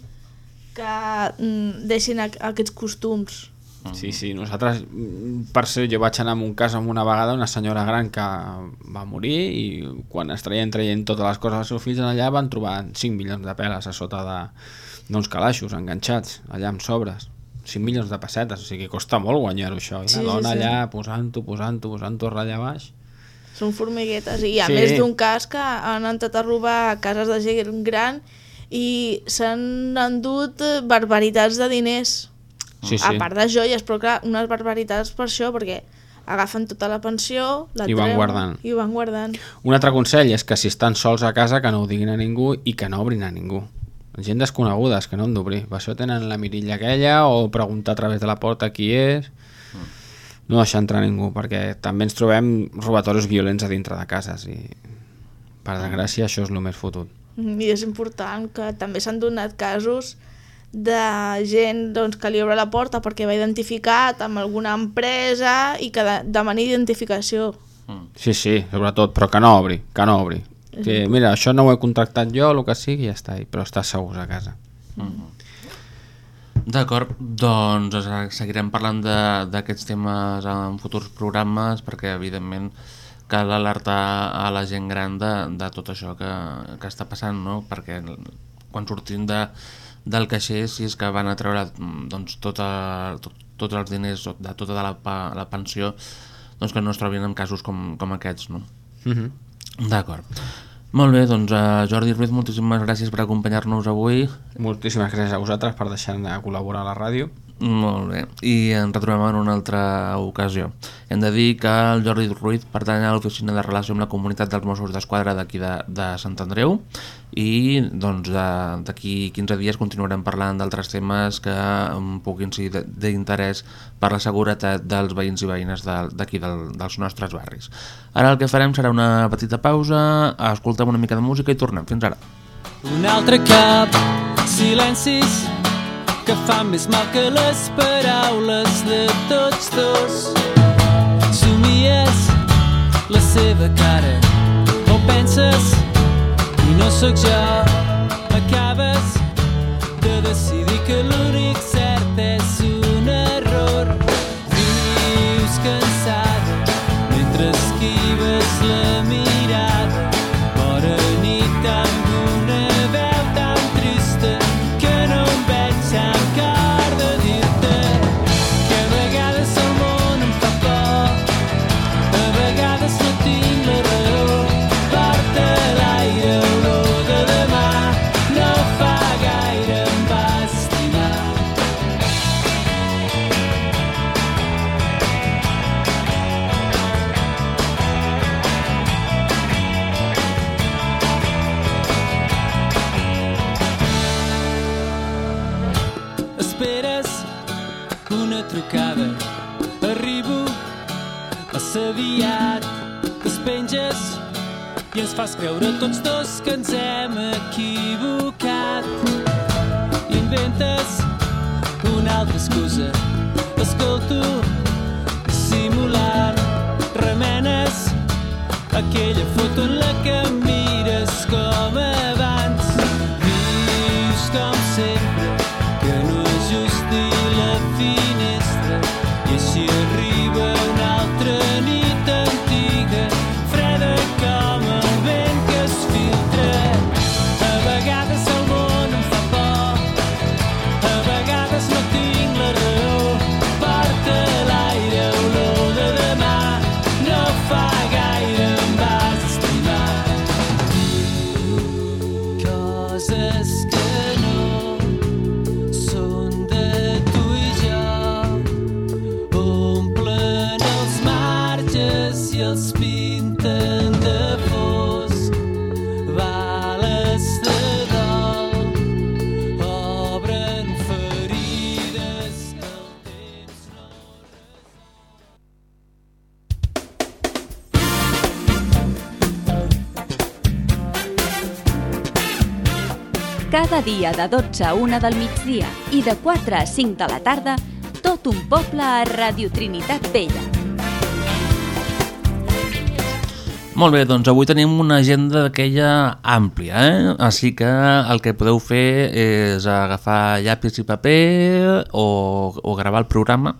que mm, deixin a, aquests costums Sí, sí, nosaltres, mm, per ser, jo vaig anar a un cas amb una vegada una senyora gran que va morir i quan es traien traient totes les coses dels seus fills allà van trobar 5 milions de peles a sota d'uns calaixos enganxats allà amb sobres 5 milions de pessetes, o sigui que costa molt guanyar-ho això, i Sí, la sí, dona sí. allà posant-ho, posant-ho, posant-ho allà baix Són formiguetes i ha Sí. sí. més d'un cas que han entrat a robar cases de gent gran i s'han endut barbaritats de diners. Sí, sí. A part de joies, però clar, unes barbaritats per això, perquè agafen tota la pensió, la I van treuen guardant. I ho van guardant. Un altre consell és que si estan sols a casa que no ho diguin a ningú i que no obrin a ningú. Gent desconegudes que no han d'obrir. Per això tenen la mirilla aquella o preguntar a través de la porta qui és. No deixar entrar ningú, perquè també ens trobem robatoris violents a dintre de cases i per desgràcia això és el més fotut. I és important que també s'han donat casos de gent doncs, que li obre la porta perquè va identificat amb alguna empresa i que de, demana identificació. Sí, sí, sobretot, però que no obri, que no obri. Que, mira, això no ho he contractat jo, el que sigui, ja està, però estàs segurs a casa. D'acord, doncs seguirem parlant de- d'aquests temes en futurs programes perquè evidentment cal alertar a la gent gran de, de tot això que, que està passant, no? perquè quan sortim de, del caixer si és que van a treure mm, doncs, tota, tot, tots els diners de tota la, la pensió doncs que no es trobin en casos com, com aquests. No? Mhm. D'acord. Molt bé, doncs uh, Jordi Ruiz, moltíssimes gràcies per acompanyar-nos avui. Moltíssimes gràcies a vosaltres per deixar-me col·laborar a la ràdio. Molt bé, i ens retrobem en una altra ocasió. Hem de dir que el Jordi Ruiz pertany a l'oficina de relació amb la comunitat dels Mossos d'Esquadra d'aquí de, de Sant Andreu i doncs de- d'aquí 15 dies continuarem parlant d'altres temes que puguin ser de- d'interès per la seguretat dels veïns i veïnes de- d'aquí del, dels nostres barris. Ara el que farem serà una petita pausa, escoltem una mica de música i tornem. Fins ara. Un altre cap, silencis que fan més mal que les paraules de tots dos. Somies la seva cara, o penses i no sóc jo. Acabes de decidir i ens fas creure tots dos que ens hem equivocat. Inventes una altra excusa, escolto simulant, remenes aquella foto en la que De 12 a 1 del migdia i de 4 a 5 de la tarda, tot un poble a Radio Trinitat Vella. Molt bé, doncs avui tenim una agenda d'aquella àmplia, eh? Així que el que podeu fer és agafar llapis i paper o, o gravar el programa.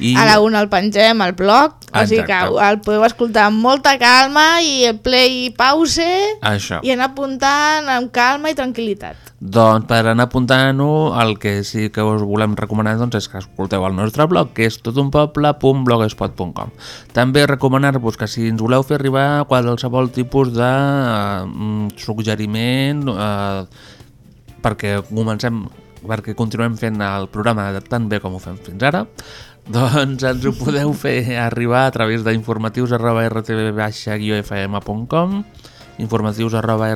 I... A la una el pengem al blog, o sigui que Exacte. el podeu escoltar amb molta calma i el play i pause Això. i anar apuntant amb calma i tranquil·litat. Doncs per anar apuntant-ho, el que sí que us volem recomanar doncs, és que escolteu el nostre blog, que és totunpoble.blogspot.com. També recomanar-vos que si ens voleu fer arribar qualsevol tipus de eh, suggeriment eh, perquè comencem perquè continuem fent el programa tan bé com ho fem fins ara, doncs ens ho podeu fer arribar a través d'informatius arroba rtv-fm.com informatius arroba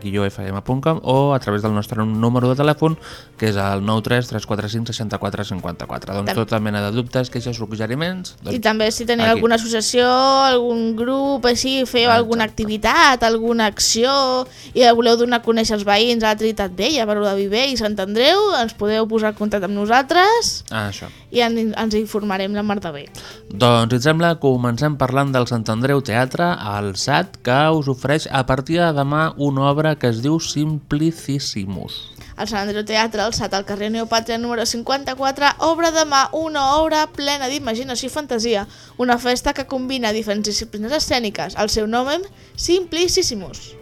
rtv-fm.com o a través del nostre número de telèfon que és el 93 345 64 54 doncs Tam- tota mena de dubtes, queixes, suggeriments doncs, I també si teniu aquí. alguna associació, algun grup, així, feu alguna activitat, alguna acció i voleu donar a conèixer els veïns a la Trinitat Vella, Baró de Viver i Sant Andreu, ens podeu posar en contacte amb nosaltres ah, això i en, ens informarem la mar de bé. Doncs, si et sembla, comencem parlant del Sant Andreu Teatre, al SAT, que us ofereix a partir de demà una obra que es diu Simplicissimus. El Sant Andreu Teatre, alçat al carrer Neopàtria número 54, obre demà una obra plena d'imaginació i fantasia, una festa que combina diferents disciplines escèniques. El seu nom és Simplicissimus.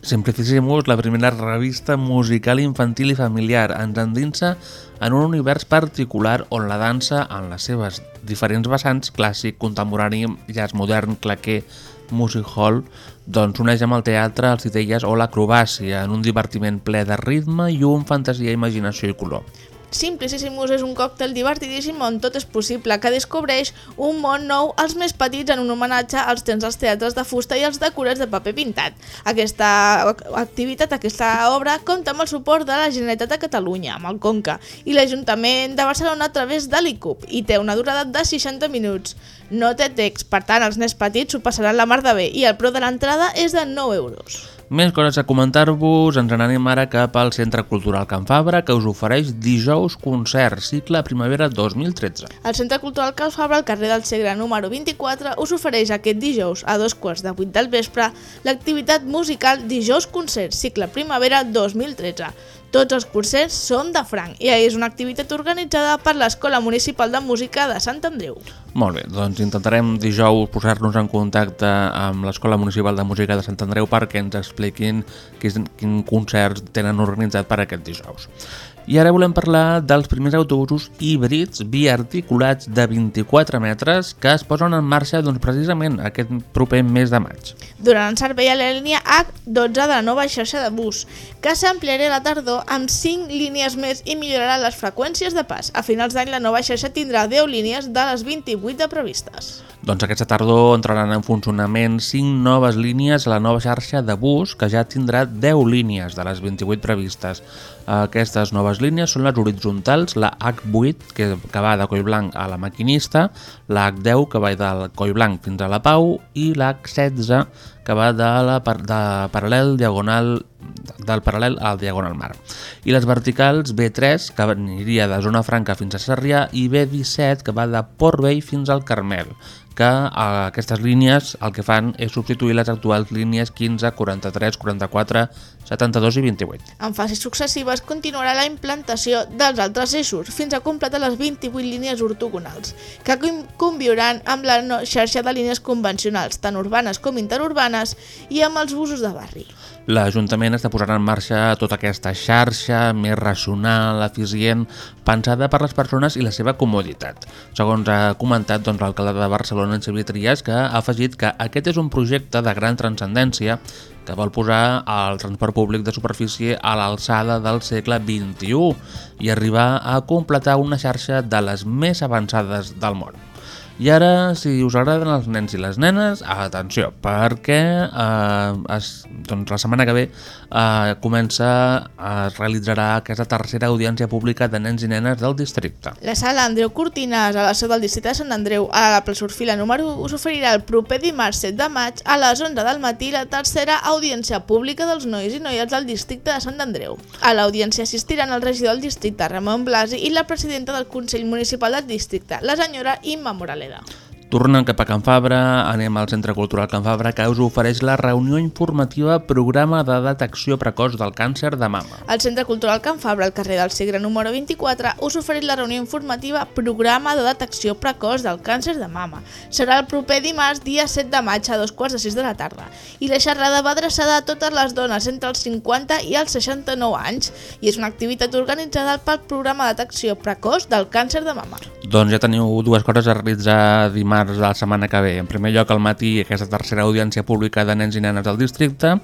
Simplicissimus, la primera revista musical infantil i familiar, ens endinsa en un univers particular on la dansa, en les seves diferents vessants, clàssic, contemporani, jazz modern, claquer, music hall, doncs uneix amb el teatre, els titelles o l'acrobàcia en un divertiment ple de ritme, llum, fantasia, imaginació i color. Simplicissimus és un còctel divertidíssim on tot és possible, que descobreix un món nou als més petits en un homenatge als temps dels teatres de fusta i als decorats de paper pintat. Aquesta activitat, aquesta obra, compta amb el suport de la Generalitat de Catalunya, amb el Conca, i l'Ajuntament de Barcelona a través de l'ICUP, i té una durada de 60 minuts. No té text, per tant, els nens petits s'ho passaran la mar de bé, i el preu de l'entrada és de 9 euros. Més coses a comentar-vos, ens n'anem ara cap al Centre Cultural Can Fabra, que us ofereix dijous concert, cicle Primavera 2013. El Centre Cultural Cal Fabra, al carrer del Segre número 24, us ofereix aquest dijous a dos quarts de vuit del vespre l'activitat musical Dijous Concert, cicle Primavera 2013. Tots els concerts són de franc i és una activitat organitzada per l'Escola Municipal de Música de Sant Andreu. Molt bé, doncs intentarem dijous posar-nos en contacte amb l'Escola Municipal de Música de Sant Andreu perquè ens expliquin quin, quin concerts tenen organitzat per aquest dijous. I ara volem parlar dels primers autobusos híbrids biarticulats de 24 metres que es posen en marxa doncs, precisament aquest proper mes de maig. El servei a la línia H12 de la nova xarxa de bus, que s'ampliarà la tardor amb 5 línies més i millorarà les freqüències de pas. A finals d'any la nova xarxa tindrà 10 línies de les 28 de previstes. Doncs aquesta tardor entraran en funcionament 5 noves línies a la nova xarxa de bus, que ja tindrà 10 línies de les 28 previstes. Aquestes noves línies són les horitzontals, la H8, que, que va de Collblanc a la Maquinista, la H10, que va del Collblanc fins a la Pau, i la H16, que va de la par de paral·lel diagonal del paral·lel al diagonal mar. I les verticals B3, que aniria de Zona Franca fins a Sarrià, i B17, que va de Port Vell fins al Carmel, que eh, aquestes línies el que fan és substituir les actuals línies 15, 43, 44, 72 i 28. En fases successives continuarà la implantació dels altres eixos fins a completar les 28 línies ortogonals, que conviuran amb la xarxa de línies convencionals, tant urbanes com interurbanes, i amb els busos de barri. L'Ajuntament està posant en marxa tota aquesta xarxa més racional, eficient, pensada per les persones i la seva comoditat. Segons ha comentat doncs, l'alcalde de Barcelona, en Xavier Trias, que ha afegit que aquest és un projecte de gran transcendència que vol posar el transport públic de superfície a l'alçada del segle XXI i arribar a completar una xarxa de les més avançades del món. I ara, si us agraden els nens i les nenes, atenció, perquè eh, es, doncs la setmana que ve eh, comença, es realitzarà aquesta tercera audiència pública de nens i nenes del districte. La sala Andreu Cortines, a la seu del districte de Sant Andreu, a la plaça Orfila número 1, us oferirà el proper dimarts 7 de maig a les 11 del matí la tercera audiència pública dels nois i noies del districte de Sant Andreu. A l'audiència assistiran el regidor del districte, Ramon Blasi, i la presidenta del Consell Municipal del districte, la senyora Imma Moraleda. Tornant cap a Can Fabra, anem al Centre Cultural Can Fabra, que us ofereix la reunió informativa Programa de Detecció Precoç del Càncer de Mama. El Centre Cultural Can Fabra, al carrer del Segre número 24, us ofereix la reunió informativa Programa de Detecció Precoç del Càncer de Mama. Serà el proper dimarts, dia 7 de maig, a dos quarts de 6 de la tarda. I la xerrada va adreçada a totes les dones entre els 50 i els 69 anys i és una activitat organitzada pel Programa de Detecció Precoç del Càncer de Mama. Doncs ja teniu dues coses a realitzar dimarts de la setmana que ve. En primer lloc, al matí, aquesta tercera audiència pública de nens i nenes del districte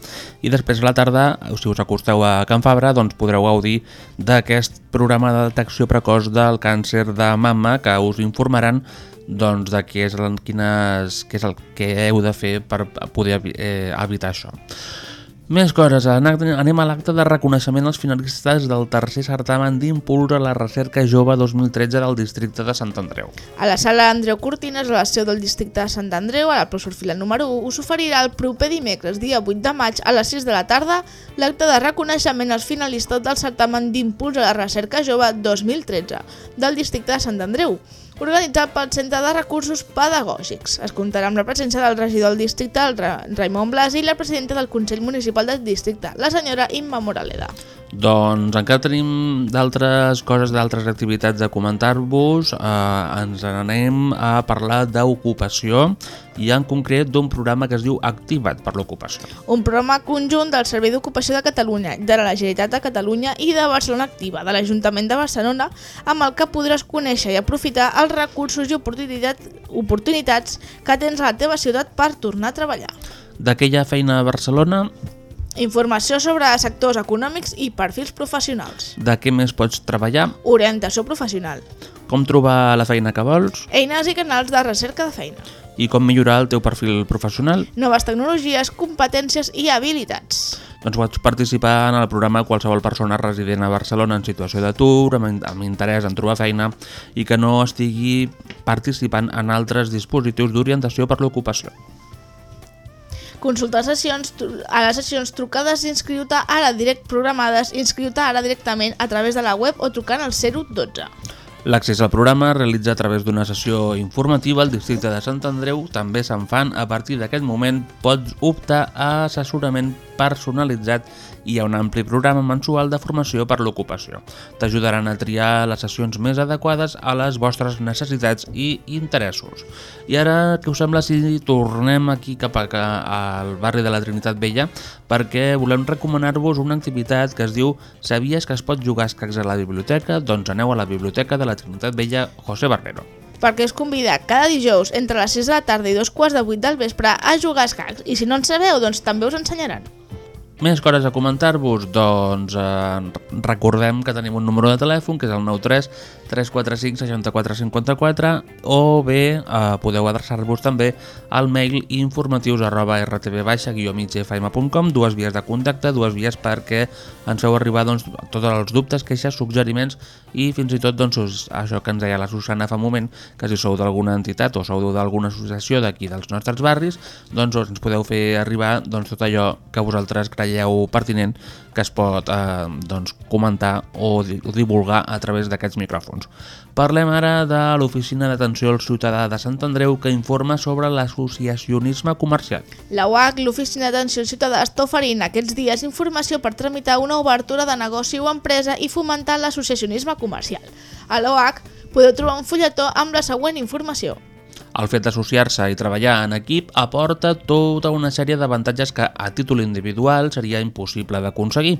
i després a la tarda, si us acosteu a Can Fabra, doncs podreu gaudir d'aquest programa de detecció precoç del càncer de mama que us informaran doncs, de què és, quines, què és el que heu de fer per poder eh, evitar això. Més coses, anem a l'acte de reconeixement als finalistes del tercer certamen d'impuls a la recerca jove 2013 del districte de Sant Andreu. A la sala Andreu Cortines, a la seu del districte de Sant Andreu, a la plaça Orfila número 1, us oferirà el proper dimecres, dia 8 de maig, a les 6 de la tarda, l'acte de reconeixement als finalistes del certamen d'impuls a la recerca jove 2013 del districte de Sant Andreu, organitzat pel Centre de Recursos Pedagògics. Es comptarà amb la presència del regidor del districte, el Ra Raimon Blas, i la presidenta del Consell Municipal del districte, la senyora Imma Moraleda. Doncs encara tenim d'altres coses, d'altres activitats a comentar-vos. Eh, ens n'anem a parlar d'ocupació i en concret d'un programa que es diu Activat per l'ocupació. Un programa conjunt del Servei d'Ocupació de Catalunya, de la Generalitat de Catalunya i de Barcelona Activa, de l'Ajuntament de Barcelona, amb el que podràs conèixer i aprofitar els recursos i oportunitat, oportunitats que tens a la teva ciutat per tornar a treballar. D'aquella feina a Barcelona, Informació sobre sectors econòmics i perfils professionals. de què més pots treballar, Orientació professional. com trobar la feina que vols Eines i canals de recerca de feina. I com millorar el teu perfil professional. Noves tecnologies, competències i habilitats. Doncs pots participar en el programa qualsevol persona resident a Barcelona en situació d'atur, amb, amb interès en trobar feina i que no estigui participant en altres dispositius d'orientació per l'ocupació. Consultar sessions, a les sessions trucades i inscriu-te ara direct programades, inscriu-te ara directament a través de la web o trucant al 012. L'accés al programa es realitza a través d'una sessió informativa al districte de Sant Andreu. També se'n fan. A partir d'aquest moment pots optar a assessorament personalitzat i a un ampli programa mensual de formació per l'ocupació. T'ajudaran a triar les sessions més adequades a les vostres necessitats i interessos. I ara, què us sembla si tornem aquí cap a, ca- al barri de la Trinitat Vella perquè volem recomanar-vos una activitat que es diu Sabies que es pot jugar a escacs a la biblioteca? Doncs aneu a la biblioteca de la Trinitat Vella José Barbero. perquè us convida cada dijous entre les 6 de la tarda i dos quarts de 8 del vespre a jugar a escacs i si no en sabeu, doncs també us ensenyaran. Més coses a comentar-vos? Doncs eh, recordem que tenim un número de telèfon que és el 93 345 64 54 o bé eh, podeu adreçar-vos també al mail informatius arroba rtb-migfm.com dues vies de contacte, dues vies perquè ens feu arribar doncs, tots els dubtes, queixes, suggeriments i fins i tot doncs, us- això que ens deia la Susana fa un moment, que si sou d'alguna entitat o sou d'alguna associació d'aquí dels nostres barris, doncs ens podeu fer arribar doncs, tot allò que vosaltres creieu pertinent que es pot eh, doncs, comentar o di- o divulgar a través d'aquests micròfons. Parlem ara de l'Oficina d'Atenció al Ciutadà de Sant Andreu que informa sobre l'associacionisme comercial. La UAC, l'Oficina d'Atenció al Ciutadà, està oferint aquests dies informació per tramitar una obertura de negoci o empresa i fomentar l'associacionisme comercial. A l'OAC podeu trobar un fulletó amb la següent informació. El fet d'associar-se i treballar en equip aporta tota una sèrie d'avantatges que a títol individual seria impossible d'aconseguir.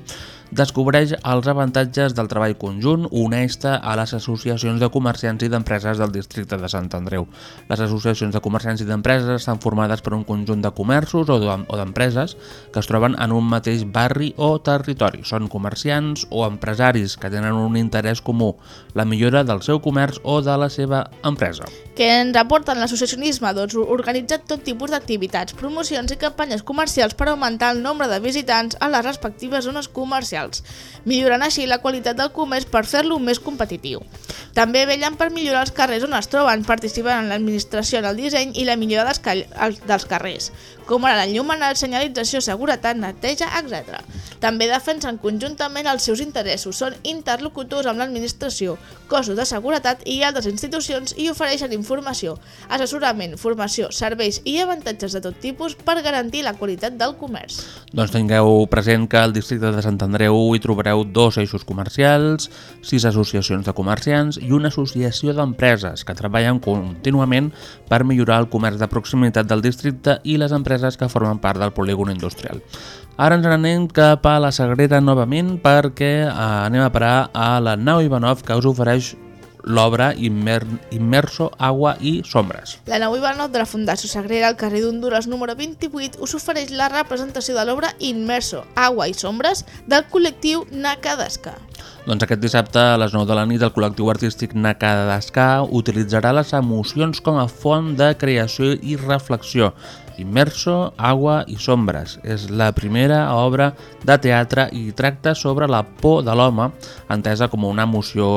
Descobreix els avantatges del treball conjunt, uneix-te a les associacions de comerciants i d'empreses del districte de Sant Andreu. Les associacions de comerciants i d'empreses estan formades per un conjunt de comerços o d'em- o d'empreses que es troben en un mateix barri o territori. Són comerciants o empresaris que tenen un interès comú, la millora del seu comerç o de la seva empresa. Què ens aporten l'associacionisme? Doncs organitza tot tipus d'activitats, promocions i campanyes comercials per augmentar el nombre de visitants a les respectives zones comercials, millorant així la qualitat del comerç per fer-lo més competitiu. També vellen per millorar els carrers on es troben, participant en l'administració, en el disseny i la millora dels, dels carrers, com ara l'enllumenat, senyalització, seguretat, neteja, etc. També defensen conjuntament els seus interessos, són interlocutors amb l'administració, cossos de seguretat i altres institucions i ofereixen informació, assessorament, formació, serveis i avantatges de tot tipus per garantir la qualitat del comerç. Doncs tingueu present que al districte de Sant Andreu hi trobareu dos eixos comercials, sis associacions de comerciants i una associació d'empreses que treballen contínuament per millorar el comerç de proximitat del districte i les empreses que formen part del polígon industrial. Ara ens n'anem cap a la Sagrera novament perquè eh, anem a parar a la nau Ivanov que us ofereix l'obra Immer Immerso, Agua i Sombres. La nau Ivanov de la Fundació Sagrera al carrer d'Honduras número 28 us ofereix la representació de l'obra Immerso, Agua i Sombres del col·lectiu Nakadesca. Doncs aquest dissabte a les 9 de la nit el col·lectiu artístic Nakadasca utilitzarà les emocions com a font de creació i reflexió. Immerso, Agua i Sombres. És la primera obra de teatre i tracta sobre la por de l'home, entesa com una emoció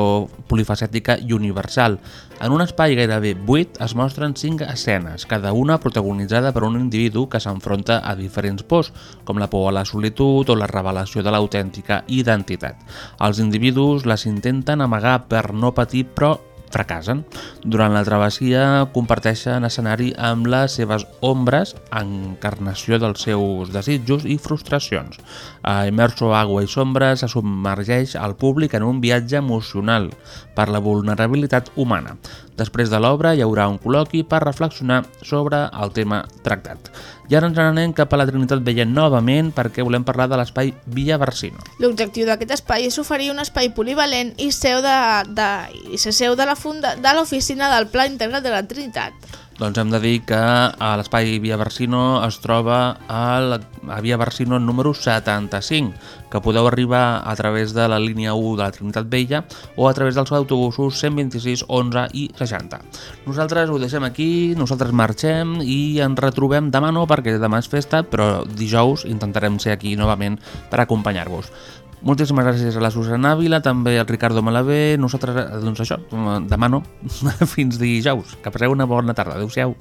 polifacètica i universal. En un espai gairebé buit es mostren cinc escenes, cada una protagonitzada per un individu que s'enfronta a diferents pors, com la por a la solitud o la revelació de l'autèntica identitat. Els individus les intenten amagar per no patir, però fracassen. Durant la travessia comparteixen escenari amb les seves ombres, encarnació dels seus desitjos i frustracions. A Immerso Agua i Sombres se submergeix al públic en un viatge emocional per la vulnerabilitat humana. Després de l'obra hi haurà un col·loqui per reflexionar sobre el tema tractat. I ara ens n'anem cap a la Trinitat Vella novament perquè volem parlar de l'espai Villa Barsino. L'objectiu d'aquest espai és oferir un espai polivalent i seu de, de, i seu de la de l'oficina del Pla Integral de la Trinitat. Doncs hem de dir que a l'espai Via Barsino es troba a, la, Via Barsino número 75, que podeu arribar a través de la línia 1 de la Trinitat Vella o a través dels autobusos 126, 11 i 60. Nosaltres ho deixem aquí, nosaltres marxem i ens retrobem demà no, perquè demà és festa, però dijous intentarem ser aquí novament per acompanyar-vos. Moltíssimes gràcies a la Susana Ávila, també al Ricardo Malavé, nosaltres, eh, doncs això, demà no, fins dijous. Que passeu una bona tarda. Adéu-siau.